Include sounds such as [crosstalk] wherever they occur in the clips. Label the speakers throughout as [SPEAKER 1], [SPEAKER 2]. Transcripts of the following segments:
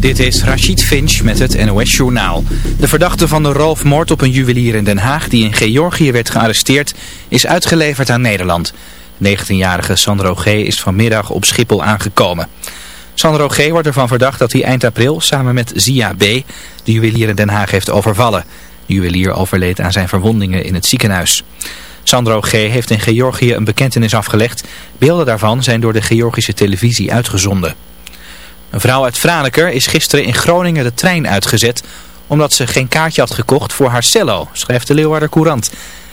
[SPEAKER 1] Dit is Rachid Finch met het NOS Journaal. De verdachte van de roofmoord op een juwelier in Den Haag die in Georgië werd gearresteerd is uitgeleverd aan Nederland. 19-jarige Sandro G. is vanmiddag op Schiphol aangekomen. Sandro G. wordt ervan verdacht dat hij eind april samen met Zia B. de juwelier in Den Haag heeft overvallen. De juwelier overleed aan zijn verwondingen in het ziekenhuis. Sandro G. heeft in Georgië een bekentenis afgelegd. Beelden daarvan zijn door de Georgische televisie uitgezonden. Een vrouw uit Franeker is gisteren in Groningen de trein uitgezet omdat ze geen kaartje had gekocht voor haar cello, schrijft de Leeuwarder Courant.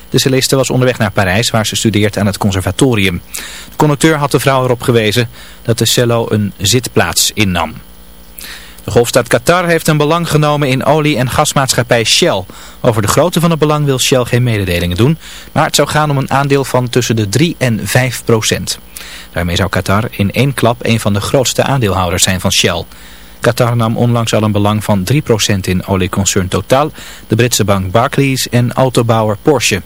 [SPEAKER 1] De celliste was onderweg naar Parijs waar ze studeert aan het conservatorium. De conducteur had de vrouw erop gewezen dat de cello een zitplaats innam. De golfstaat Qatar heeft een belang genomen in olie- en gasmaatschappij Shell. Over de grootte van het belang wil Shell geen mededelingen doen, maar het zou gaan om een aandeel van tussen de 3 en 5 procent. Daarmee zou Qatar in één klap een van de grootste aandeelhouders zijn van Shell. Qatar nam onlangs al een belang van 3% in olieconcern Total, de Britse bank Barclays en autobouwer Porsche.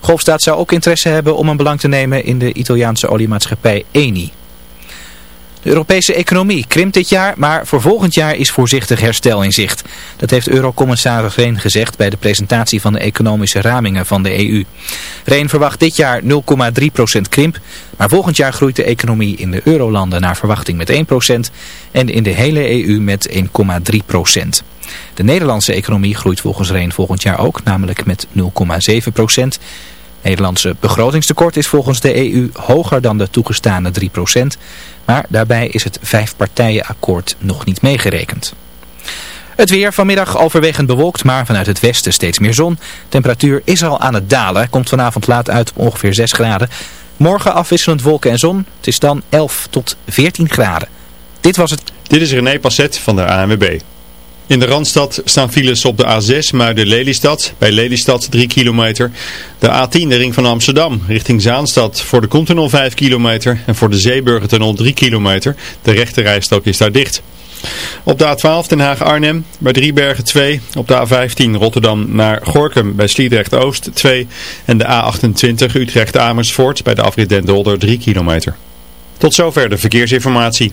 [SPEAKER 1] Golfstaat zou ook interesse hebben om een belang te nemen in de Italiaanse oliemaatschappij Eni. De Europese economie krimpt dit jaar, maar voor volgend jaar is voorzichtig herstel in zicht. Dat heeft eurocommissaris Reen gezegd bij de presentatie van de economische ramingen van de EU. Reen verwacht dit jaar 0,3% krimp, maar volgend jaar groeit de economie in de eurolanden naar verwachting met 1% en in de hele EU met 1,3%. De Nederlandse economie groeit volgens Reen volgend jaar ook, namelijk met 0,7%. Nederlandse begrotingstekort is volgens de EU hoger dan de toegestane 3%, maar daarbij is het vijfpartijenakkoord nog niet meegerekend. Het weer vanmiddag overwegend bewolkt, maar vanuit het westen steeds meer zon. Temperatuur is al aan het dalen, komt vanavond laat uit op ongeveer 6 graden. Morgen afwisselend wolken en zon, het is dan 11 tot 14 graden. Dit was het.
[SPEAKER 2] Dit is René Passet van de ANWB. In de Randstad staan files op de A6 Muiden-Lelystad, bij Lelystad 3 kilometer. De A10, de ring van Amsterdam, richting Zaanstad, voor de Continental 5 kilometer en voor de Zeeburgertunnel 3 kilometer. De rechte rijstok is daar dicht. Op de A12 Den Haag-Arnhem, bij Driebergen 2. Op de A15 Rotterdam naar Gorkum, bij Sliedrecht-Oost 2. En de A28 Utrecht-Amersfoort, bij de afrit Den Dolder 3 kilometer. Tot zover de verkeersinformatie.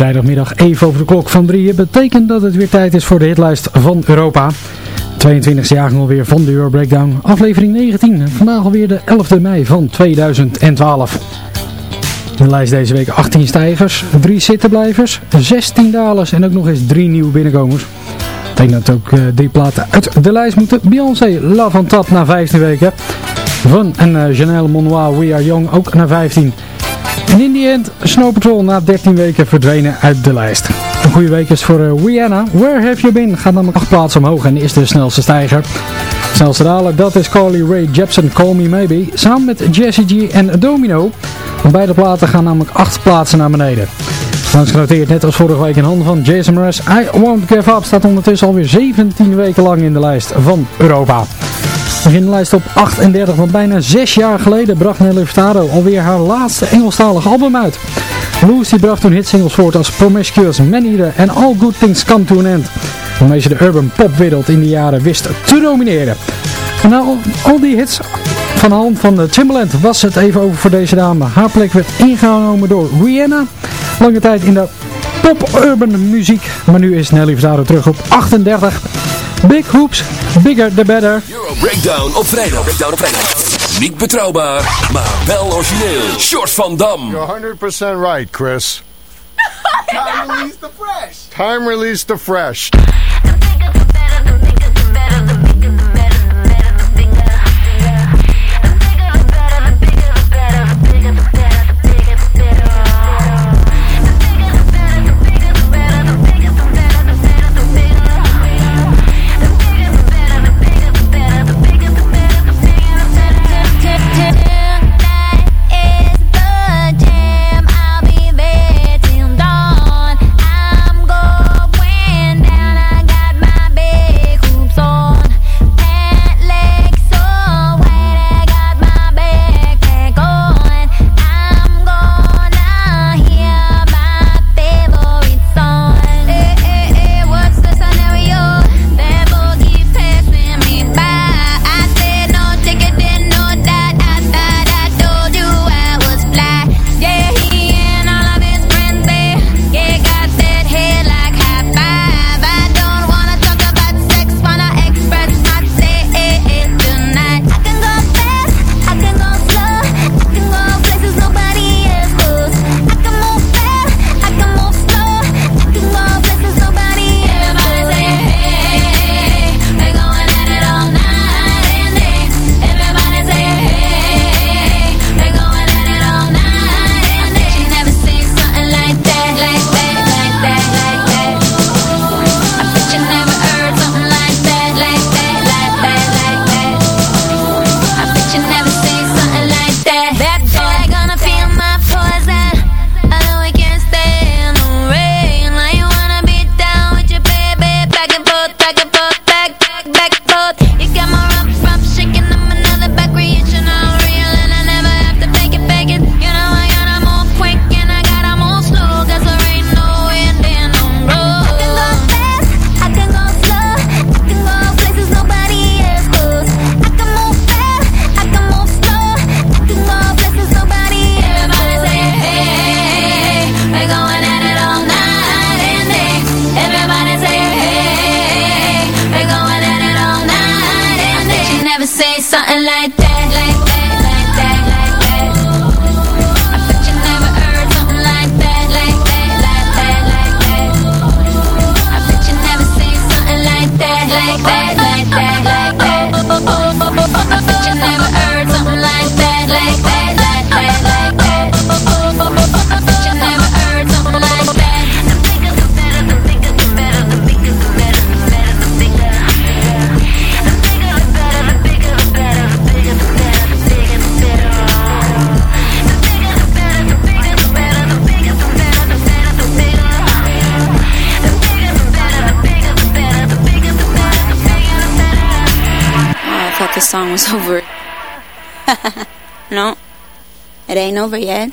[SPEAKER 3] Vrijdagmiddag even over de klok van drieën betekent dat het weer tijd is voor de hitlijst van Europa. 22e jaar alweer van de Euro Breakdown, aflevering 19. Vandaag alweer de 11e mei van 2012. In de lijst deze week 18 stijgers, 3 zittenblijvers, 16 dalers en ook nog eens 3 nieuwe binnenkomers. Ik denk dat ook uh, drie platen uit de lijst moeten. Beyoncé, on Top na 15 weken. Van en uh, Janelle Monois, We Are Young ook naar 15. En in die end, Snow Patrol na 13 weken verdwenen uit de lijst. Een goede week is voor uh, Rihanna. Where Have You Been? Gaat namelijk 8 plaatsen omhoog en is de snelste stijger. Snelste daler, dat is Carly Rae Jepsen, Call Me Maybe. Samen met Jessie G en Domino. Beide platen gaan namelijk 8 plaatsen naar beneden. Langs genoteerd, net als vorige week in handen van Jason Mraz. I Won't Give Up staat ondertussen alweer 17 weken lang in de lijst van Europa. We beginnen de lijst op 38, want bijna 6 jaar geleden bracht Nelly Furtado alweer haar laatste Engelstalige album uit. Lucy bracht toen hitsingles voort als Promiscuous, Man Eater en All Good Things Come To An End. Waarmee ze de urban popwereld in die jaren wist te domineren. En na al die hits van de hand van Timbaland was het even over voor deze dame. Haar plek werd ingenomen door Rihanna. Lange tijd in de pop-urban muziek. Maar nu is Nelly Furtado terug op 38. Big Hoops, Bigger the Better.
[SPEAKER 4] Euro Breakdown op vrijdag. Breakdown op vrijdag. Niet betrouwbaar, maar wel origineel. Short van Dam.
[SPEAKER 5] You're 100% right, Chris. [laughs]
[SPEAKER 6] Time release the fresh.
[SPEAKER 5] Time release the fresh. [laughs]
[SPEAKER 7] no, it ain't over yet.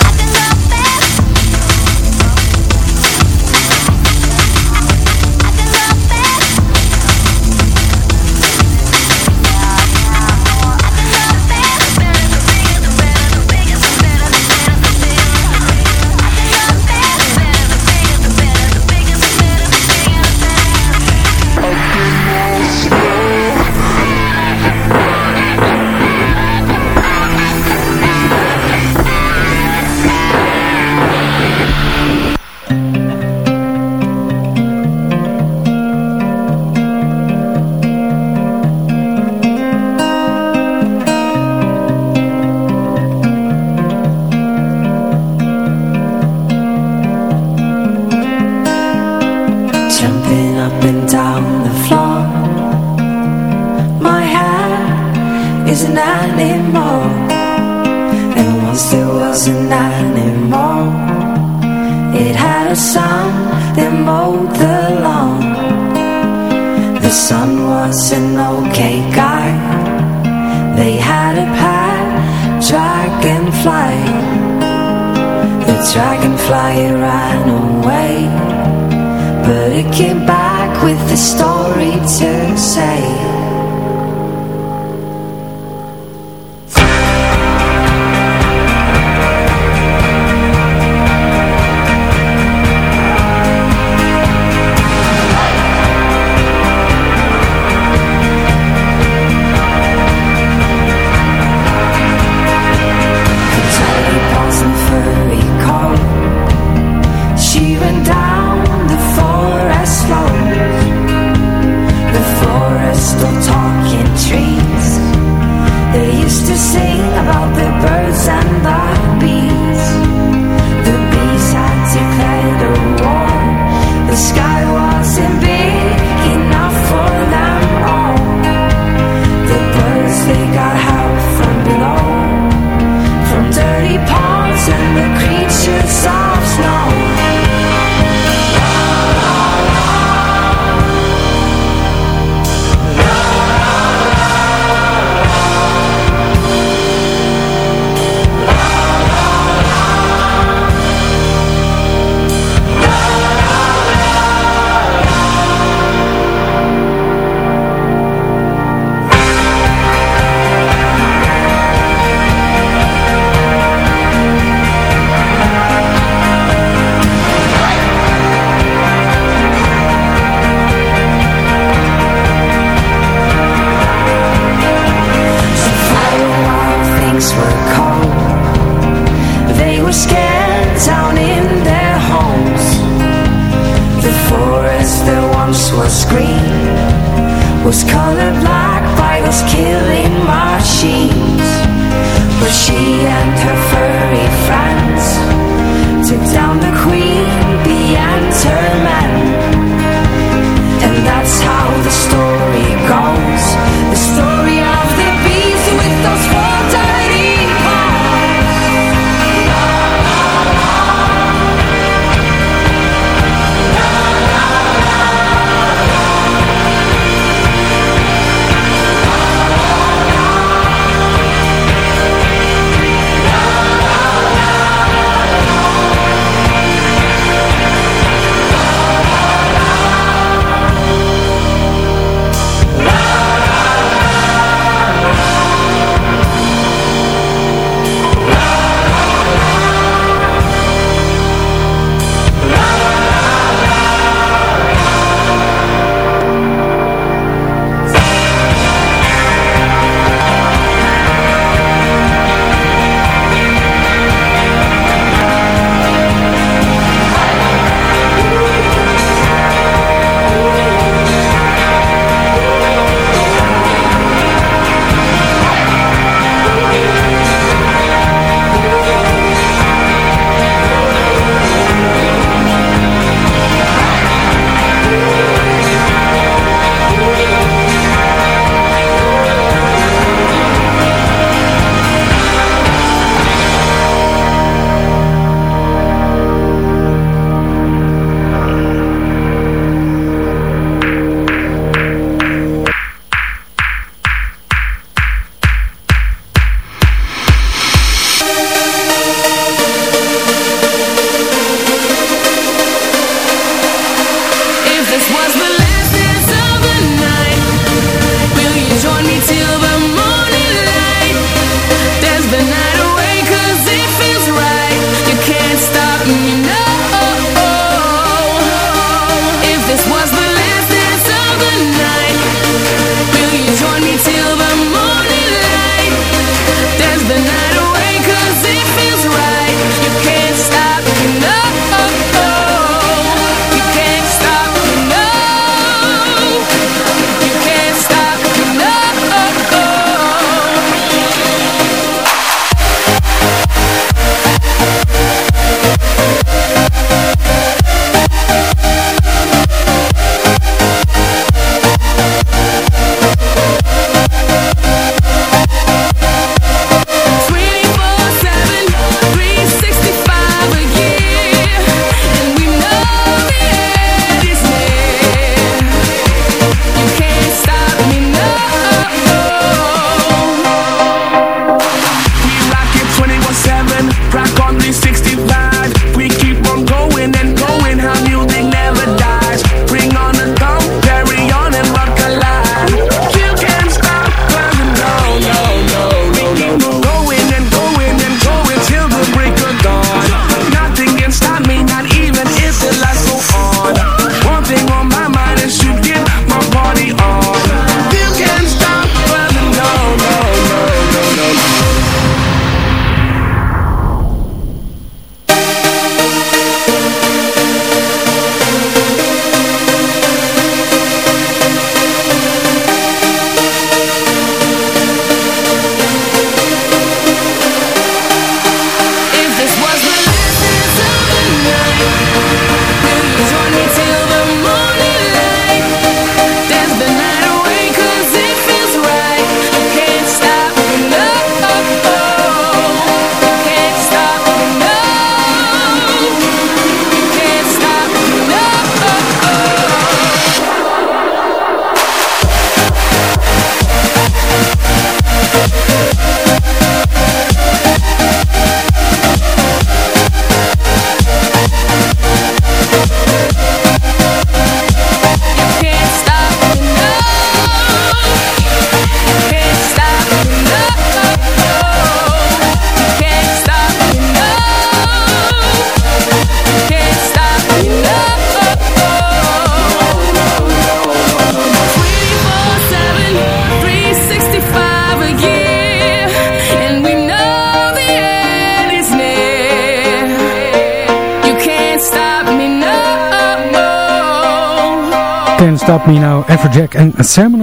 [SPEAKER 3] Stop Me Now, Everjack en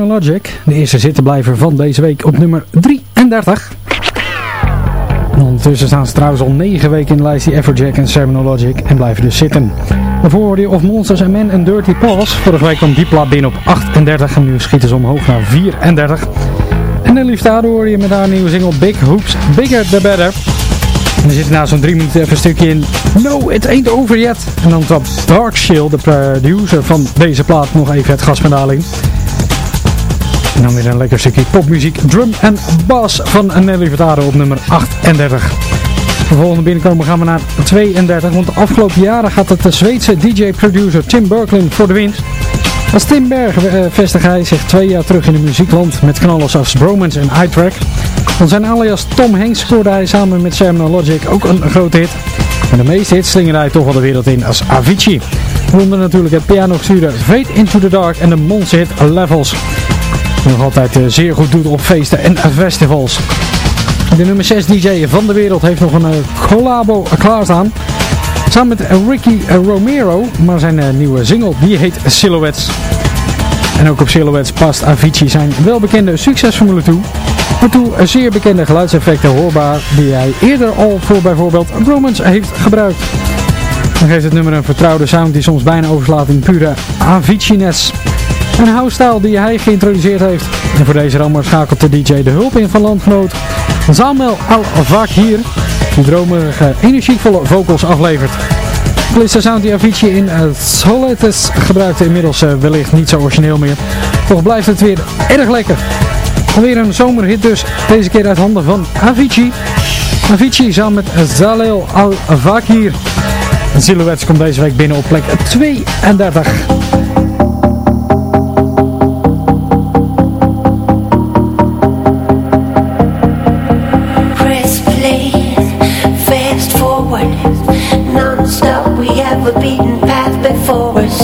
[SPEAKER 3] Logic. De eerste zittenblijver van deze week op nummer 33. En ondertussen staan ze trouwens al 9 weken in de lijst die Everjack en Logic en blijven dus zitten. Daarvoor hoorde je Of Monsters and Men en Dirty Paws. Vorige week kwam die plaat binnen op 38 en nu schieten ze omhoog naar 34. En de liefde hoorde je met haar nieuwe single Big Hoops, Bigger the Better. En er zit na zo'n drie minuten even een stukje in. No, it ain't over yet. En dan trap Dark Shield, de producer van deze plaat, nog even het gaspedaal. En dan weer een lekker stukje popmuziek, drum en bass van Nelly Furtado op nummer 38. De volgende binnenkomen gaan we naar 32, want de afgelopen jaren gaat het de Zweedse DJ-producer Tim Berklin voor de winst. Als Tim Berg uh, vestigt hij zich twee jaar terug in de muziekland met knallers als Bromance en iTrack. Van zijn alias Tom Hanks scoorde hij samen met Sermon Logic ook een grote hit. En de meeste hits slingerde hij toch wel de wereld in als Avicii. Waaronder natuurlijk het piano gestuurde Fade Into the Dark en de monster hit Levels. Die nog altijd eh, zeer goed doet op feesten en festivals. De nummer 6 DJ van de wereld heeft nog een uh, collabo klaarstaan. Samen met Ricky Romero, maar zijn nieuwe single die heet Silhouettes. En ook op Silhouettes past Avicii zijn welbekende succesformule toe. Waartoe zeer bekende geluidseffecten hoorbaar die hij eerder al voor bijvoorbeeld Romance heeft gebruikt. Dan geeft het nummer een vertrouwde sound die soms bijna overslaat in pure Avicii-ness. Een house die hij geïntroduceerd heeft. En voor deze rammer schakelt de DJ de hulp in van landgenoot Zamel Al-Vakir, die dromerige, energievolle vocals aflevert. De sound die Avicii in uh, Soletes gebruikte inmiddels uh, wellicht niet zo origineel meer. Toch blijft het weer erg lekker. Alweer een zomerhit dus, deze keer uit handen van Avicii. Avicii samen met Zaleel Al-Vakir. Silhouettes komt deze week binnen op plek 32.
[SPEAKER 8] Chris Play. Fast forward, non-stop we have a beaten path before us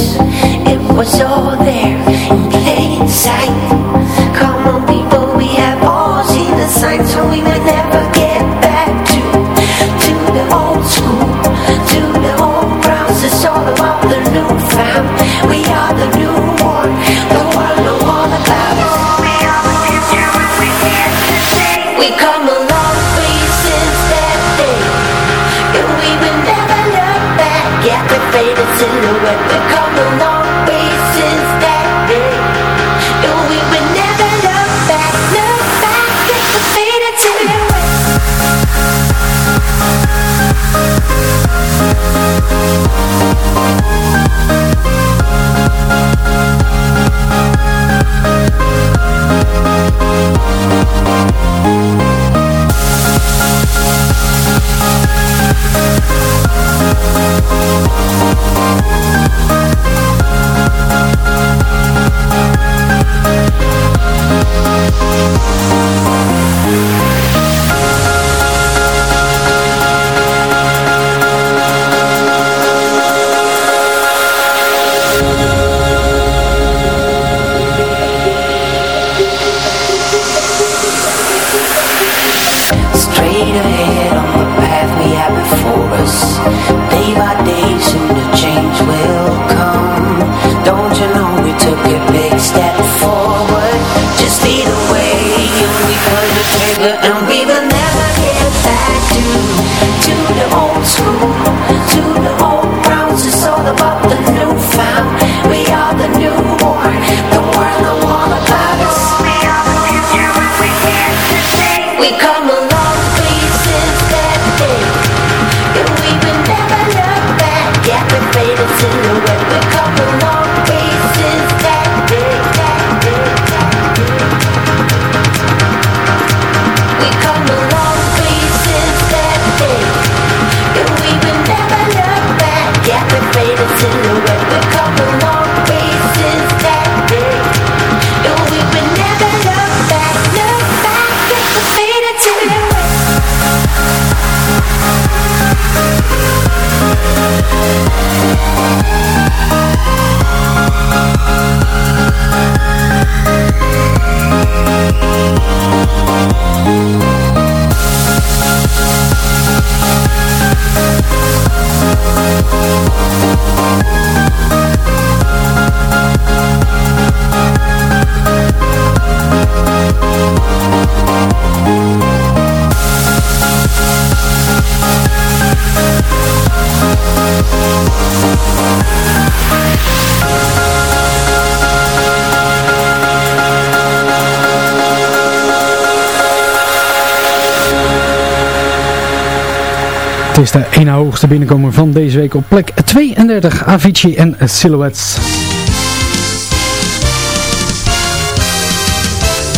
[SPEAKER 5] is de ene hoogste binnenkomer van deze week op plek 32, Avicii en Silhouettes.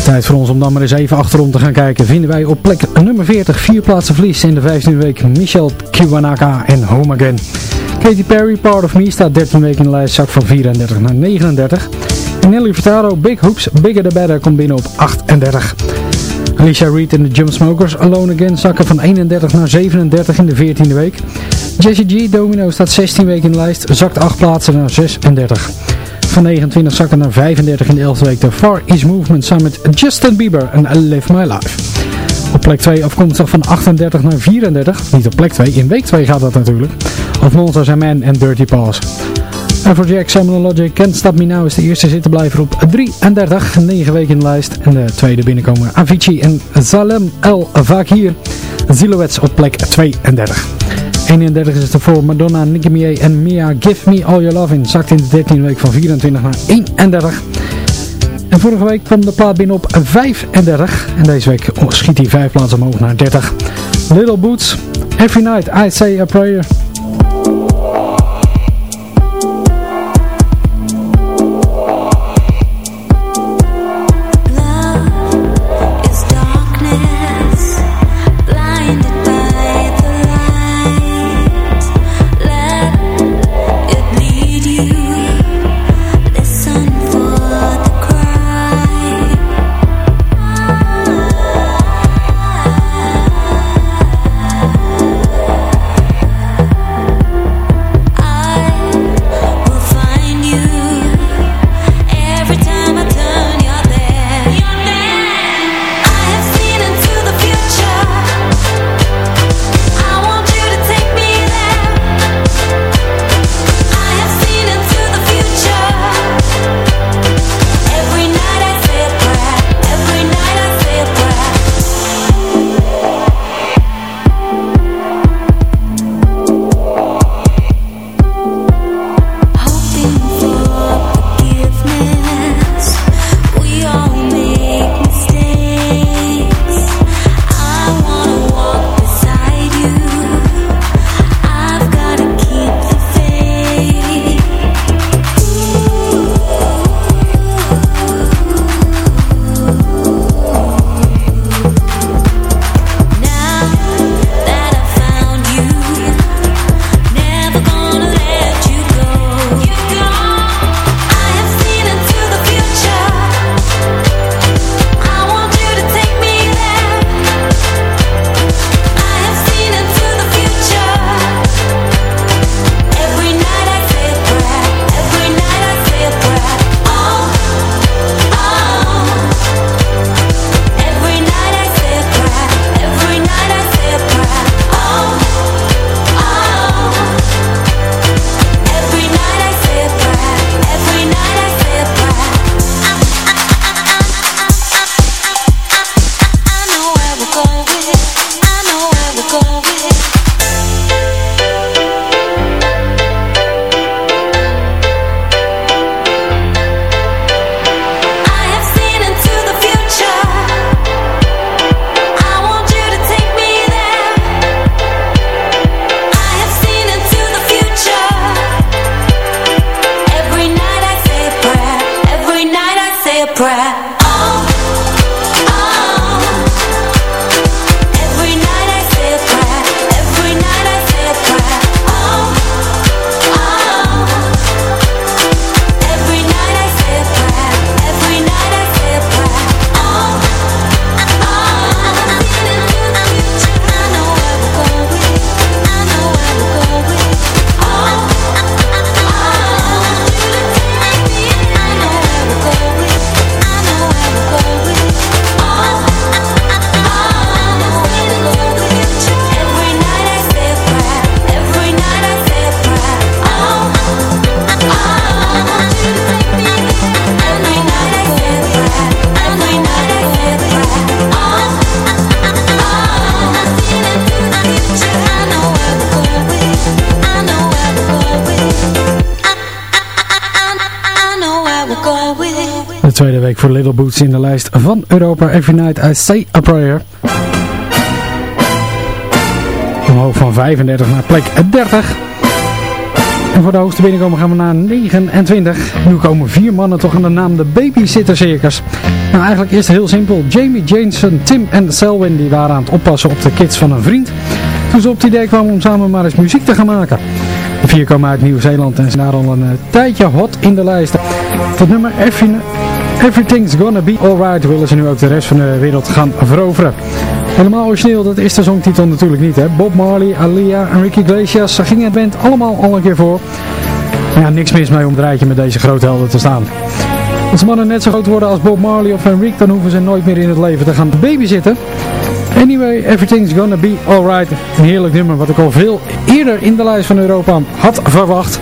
[SPEAKER 5] Tijd voor ons om dan maar eens even achterom te gaan kijken. Vinden wij op plek nummer 40 vier plaatsen verlies in de 15e week Michel Kiwanaka en Home Again. Katy Perry, Part of Me, staat 13 weken in de lijst, zak van 34 naar 39. En Nelly Furtado, Big Hoops, Bigger the Better, komt binnen op 38. Alicia Reed en de Jumpsmokers, Alone Again, zakken van 31 naar 37 in de 14e week. Jessie G, Domino, staat 16 weken in de lijst, zakt 8 plaatsen naar 36. Van 29 zakken naar 35 in de 11e week de Far East Movement samen met Justin Bieber en Live My Life. Op plek 2 afkomstig van 38 naar 34. Niet op plek 2, in week 2 gaat dat natuurlijk. Monsters and Men en Dirty Paws. En voor Jack Salmon Logic, Can't Stop Me Now is de eerste zittenblijver op 33. 9 weken in de lijst. En de tweede binnenkomer Avicii en Zalem El Vakir. Silhouettes op plek 32. 31 is het ervoor Madonna, Nicki Minaj en Mia Give Me All Your Love in. Zakt in de 13e week van 24 naar 31. En vorige week kwam de plaat binnen op 35. En deze week schiet hij 5 plaatsen omhoog naar 30. Little Boots, Every Night I Say a Prayer. Every Night I Say a Prayer.
[SPEAKER 3] omhoog van 35 naar plek 30. En voor de hoogste binnenkomen gaan we naar 29. Nu komen vier mannen toch aan de naam de Babysitter Circus. Nou, eigenlijk is het heel simpel. Jamie Jameson, Tim en Selwyn die waren aan het oppassen op de kids van een vriend. Toen ze op het idee kwamen om samen maar eens muziek te gaan maken. De vier komen uit Nieuw-Zeeland en zijn daar al een tijdje hot in de lijsten. Het nummer Everything's Gonna Be Alright willen ze nu ook de rest van de wereld gaan veroveren. Helemaal origineel, dat is de songtitel natuurlijk niet. Hè? Bob Marley, Alia en Ricky Iglesias gingen het allemaal al een keer voor. Ja, niks mis mee om het rijtje met deze grote helden te staan. Als mannen net zo groot worden als Bob Marley of Rick, dan hoeven ze nooit meer in het leven te gaan babysitten. Anyway, Everything's Gonna Be Alright. Een heerlijk nummer wat ik al veel eerder in de lijst van Europa had verwacht.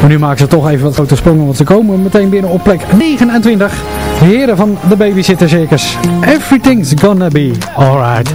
[SPEAKER 3] Maar nu maken ze toch even wat grote sprongen, want ze komen meteen binnen op plek 29. De heren van de Babysitter Circus. Everything's Gonna Be Alright.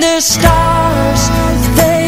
[SPEAKER 9] the stars, they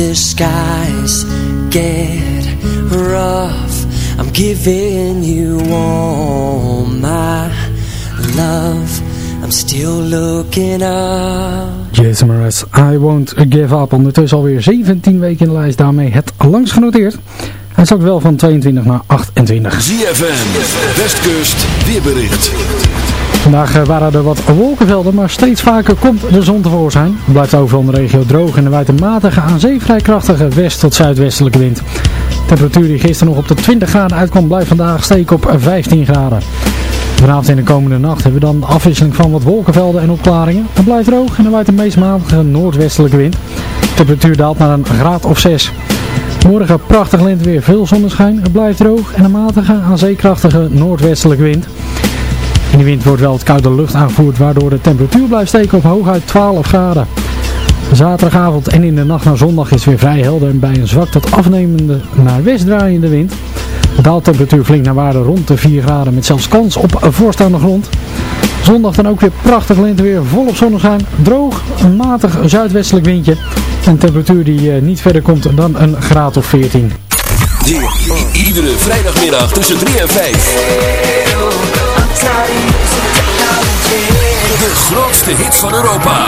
[SPEAKER 9] the skies get rough I'm giving you all my love I'm still looking up
[SPEAKER 3] Jason Mraz, I Won't Give Up. Ondertussen alweer 17 weken in de lijst, daarmee het langst genoteerd. Hij zakt wel van 22 naar 28.
[SPEAKER 4] ZFM, Westkust, weerbericht.
[SPEAKER 3] Vandaag eh, waren er wat wolkenvelden, maar steeds vaker komt de zon tevoorschijn. Het blijft overal in de regio droog en er waait een matige aan zee vrij krachtige west- tot zuidwestelijke wind. De temperatuur die gisteren nog op de 20 graden uitkwam, blijft vandaag steken op 15 graden. Vanavond en de komende nacht hebben we dan afwisseling van wat wolkenvelden en opklaringen. Het blijft droog en er waait een meest matige noordwestelijke wind. De temperatuur daalt naar een graad of 6. Morgen prachtig lenteweer, veel zonneschijn. Het blijft droog en een matige aan zeekrachtige noordwestelijke wind. In de wind wordt wel het koude lucht aangevoerd, waardoor de temperatuur blijft steken op hooguit 12 graden. Zaterdagavond en in de nacht naar zondag is weer vrij helder en bij een zwak tot afnemende naar west draaiende wind. De daaltemperatuur flink naar waarde rond de 4 graden met zelfs kans op voorstaande grond. Zondag dan ook weer prachtig lenteweer, volop zonneschijn, droog, matig zuidwestelijk windje. Een temperatuur die eh, niet verder komt dan een graad of 14.
[SPEAKER 4] Iedere vrijdagmiddag tussen 3 en 5. De grootste hit van Europa.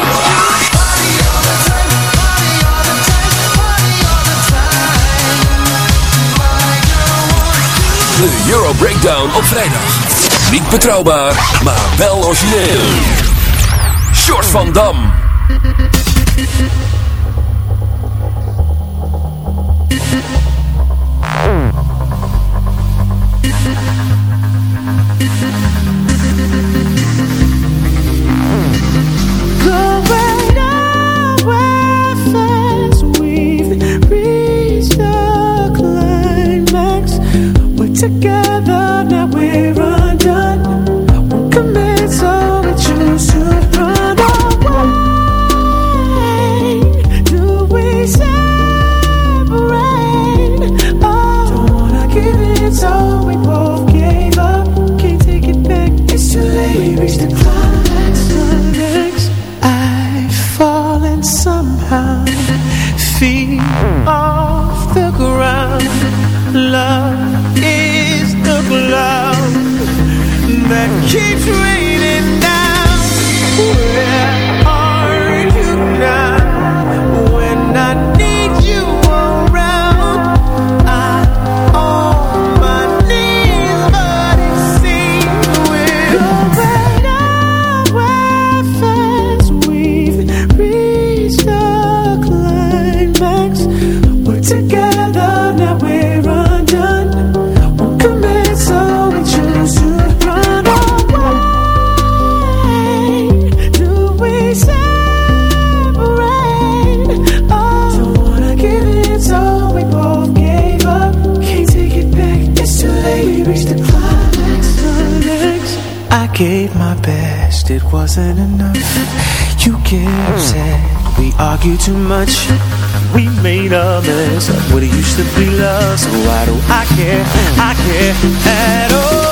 [SPEAKER 4] De Euro Breakdown op vrijdag.
[SPEAKER 10] Niet betrouwbaar, maar wel origineel. Short van Dam.
[SPEAKER 4] wasn't enough. You get upset, we argue too much. We made a mess of what it used to be love, so why do I care? I care at all.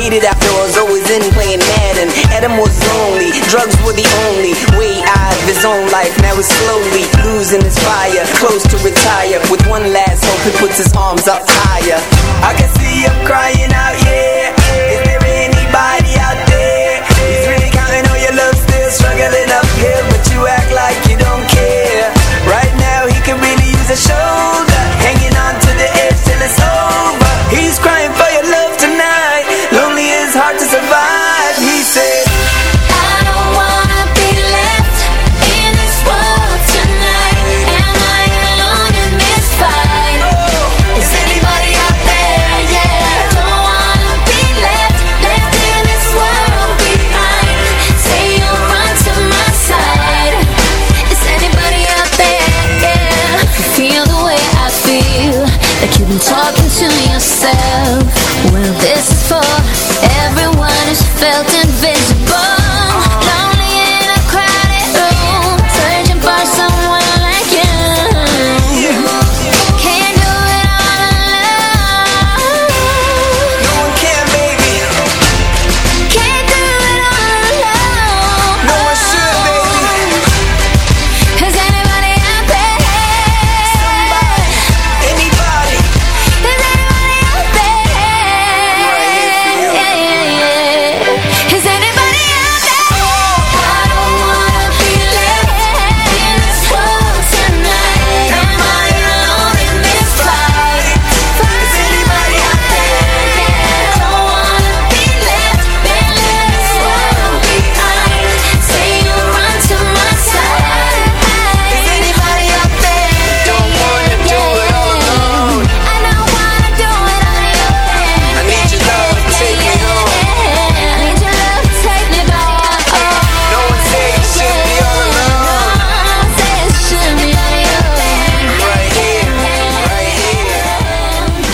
[SPEAKER 11] Hated after I was always in playing Madden. Adam was lonely, drugs were the only way out of his own life. Now he's slowly losing his fire, close to retire. With one last hope, he puts his arms up higher. I can see him crying out, yeah. Is there anybody out there? He's really counting on your love, still struggling uphill, but you act like you don't care. Right now, he could really use a shoulder, hanging on to the edge till it's over.
[SPEAKER 5] felt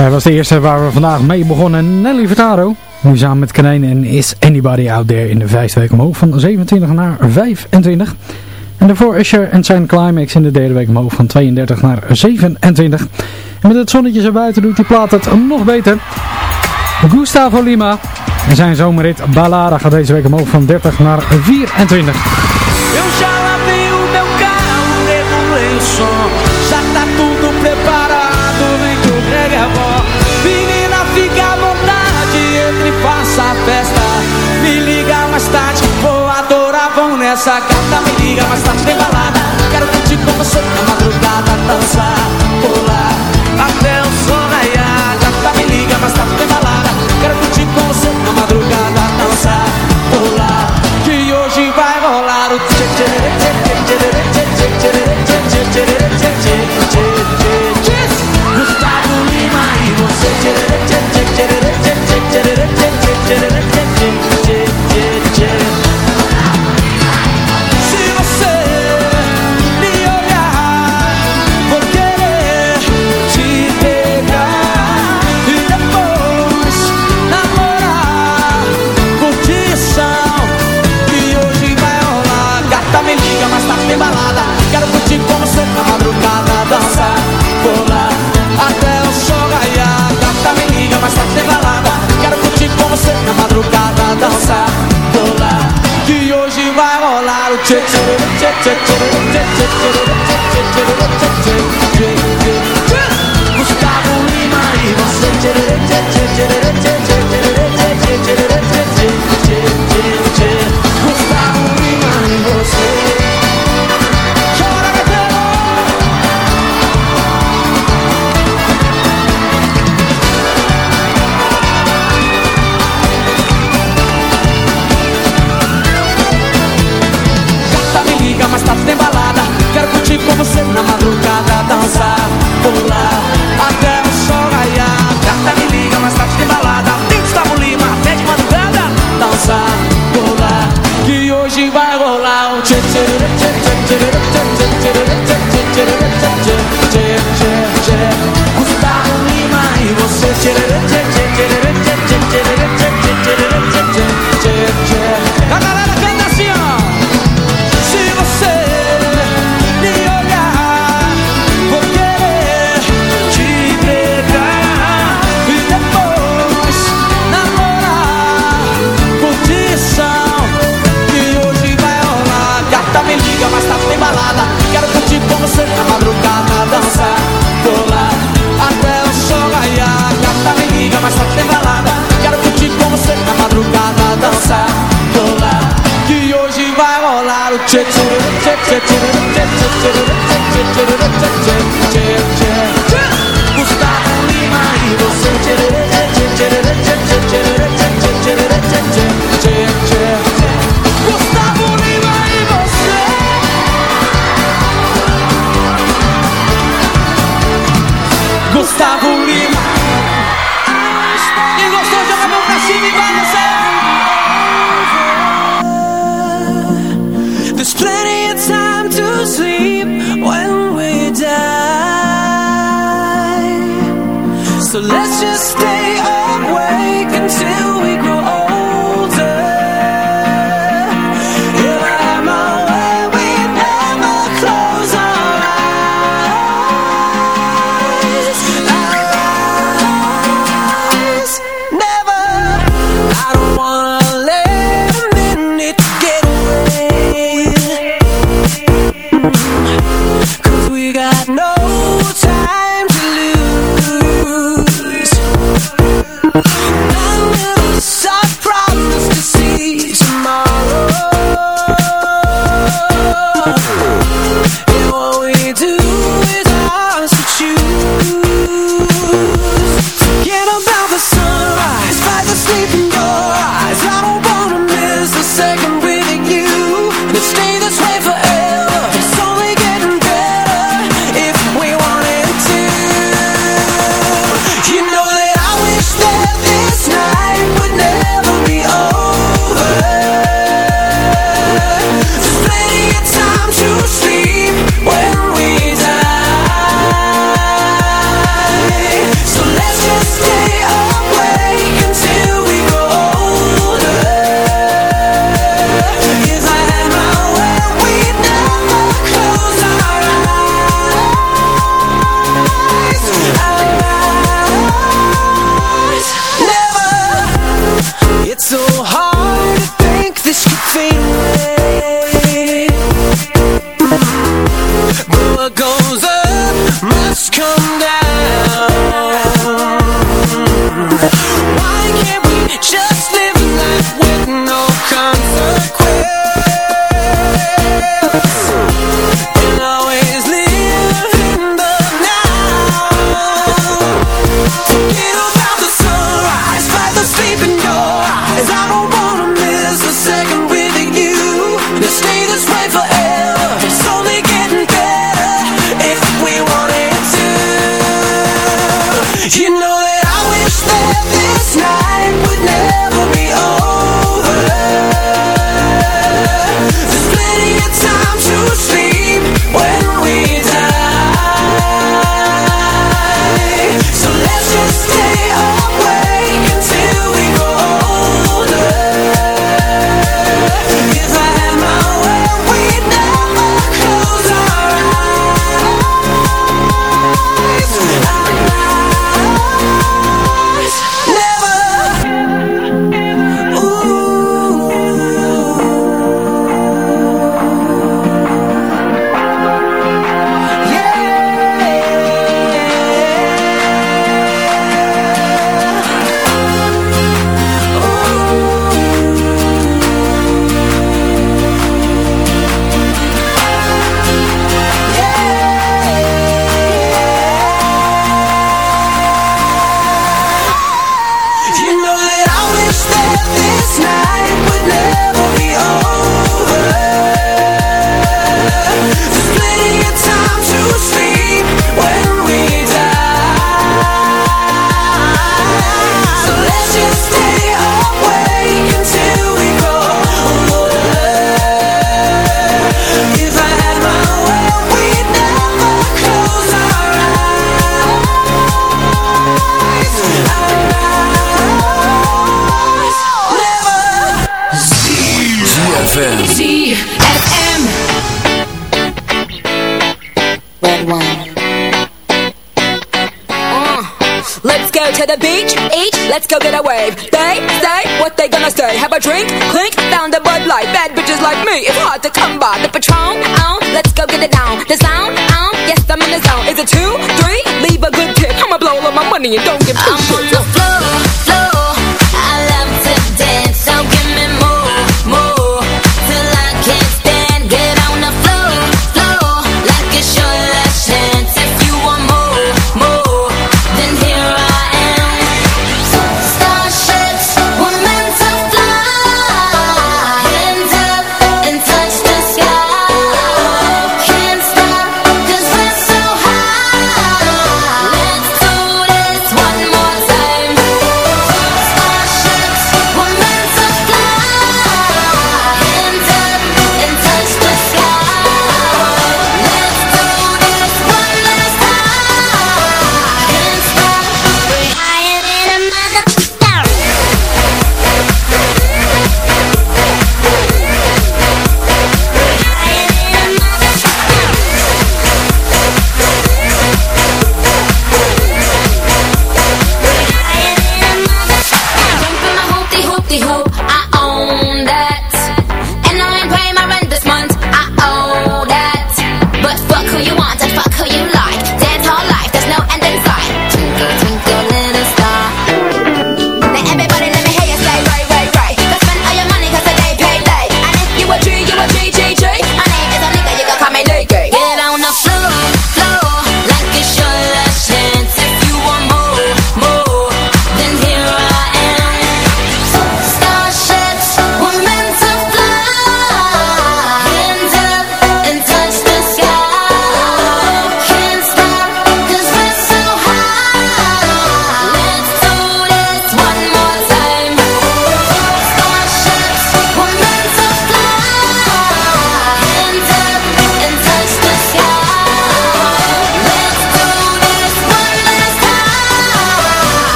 [SPEAKER 3] Zij was de eerste waar we vandaag mee begonnen. Nelly Vertaro. Nu samen met Kanijn en Is Anybody Out There in de vijfde week omhoog van 27 naar 25. En daarvoor Usher en zijn Climax in de derde week omhoog van 32 naar 27. En met het zonnetje zo buiten doet die plaat het nog beter. Gustavo Lima en zijn zomerrit Balada gaat deze week omhoog van 30 naar 24.
[SPEAKER 12] saca, dame, diga, más tarde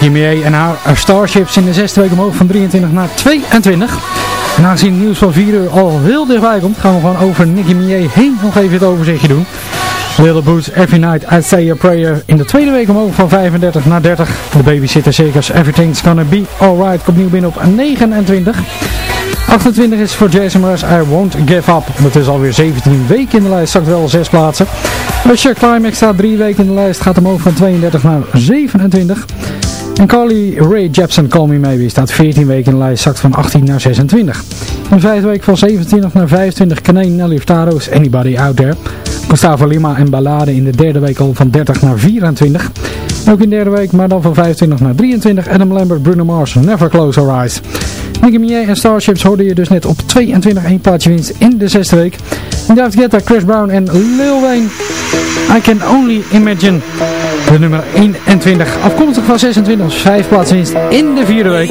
[SPEAKER 3] Nicky Mier en haar Starships in de zesde week omhoog van 23 naar 22. En aangezien het nieuws van 4 uur al heel dichtbij komt, gaan we gewoon over Nicky Mier heen nog even het overzichtje doen. Little Boots, Every Night, I Say a Prayer in de tweede week omhoog van 35 naar 30. De Babysitter Circus, Everything's Gonna Be Alright, komt nieuw binnen op 29. 28 is voor Jason Mraz, I Won't Give Up. Dat is alweer 17 weken in de lijst, zakt wel 6 plaatsen. Usher Climax staat 3 weken in de lijst, gaat omhoog van 32 naar 27. En Carly Ray Jepsen, Call Me Maybe, staat 14 weken in de lijst, zakt van 18 naar 26. In de vijfde week van 27 naar 25, Kaneen Nelly Furtado's Anybody Out There. Gustavo Lima en Ballade in de derde week al van 30 naar 24. Ook in de derde week, maar dan van 25 naar 23. Adam Lambert, Bruno Mars, Never Close Our Eyes. Nicky Minaj en Starships hoorde je dus net op 22 1 plaatsje winst in de zesde week. En David Guetta, Chris Brown en Lil Wayne. I Can Only Imagine. De nummer 21. Afkomstig van 26, 5 plaatsen in de vierde week.